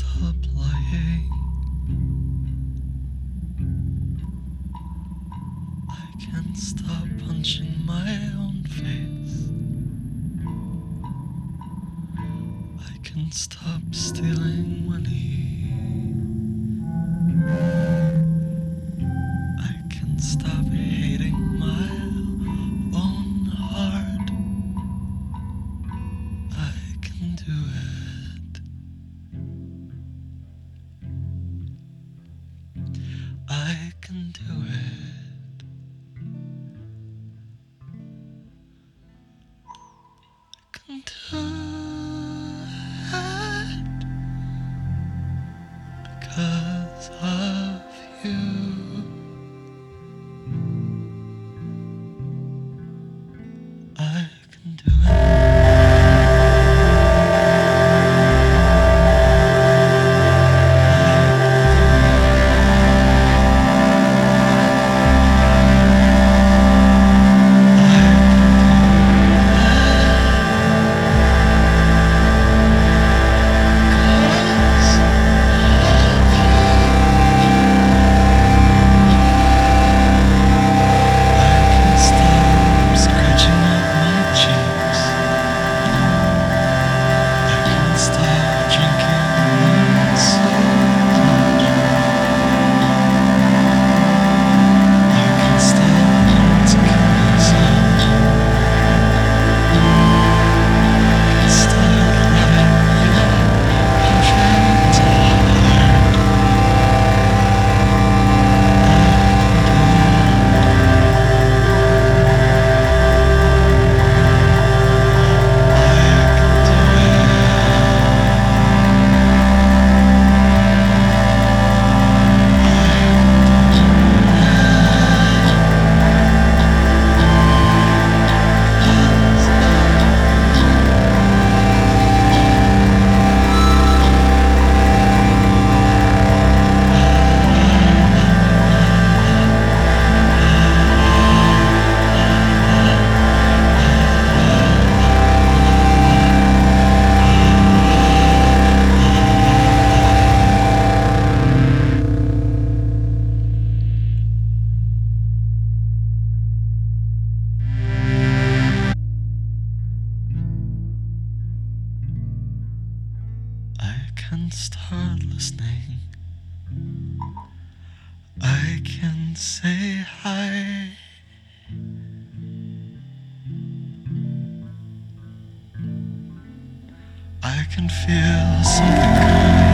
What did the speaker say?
stop lying. I can't stop punching my own face. I can't stop stealing. I can do it. I can feel something coming.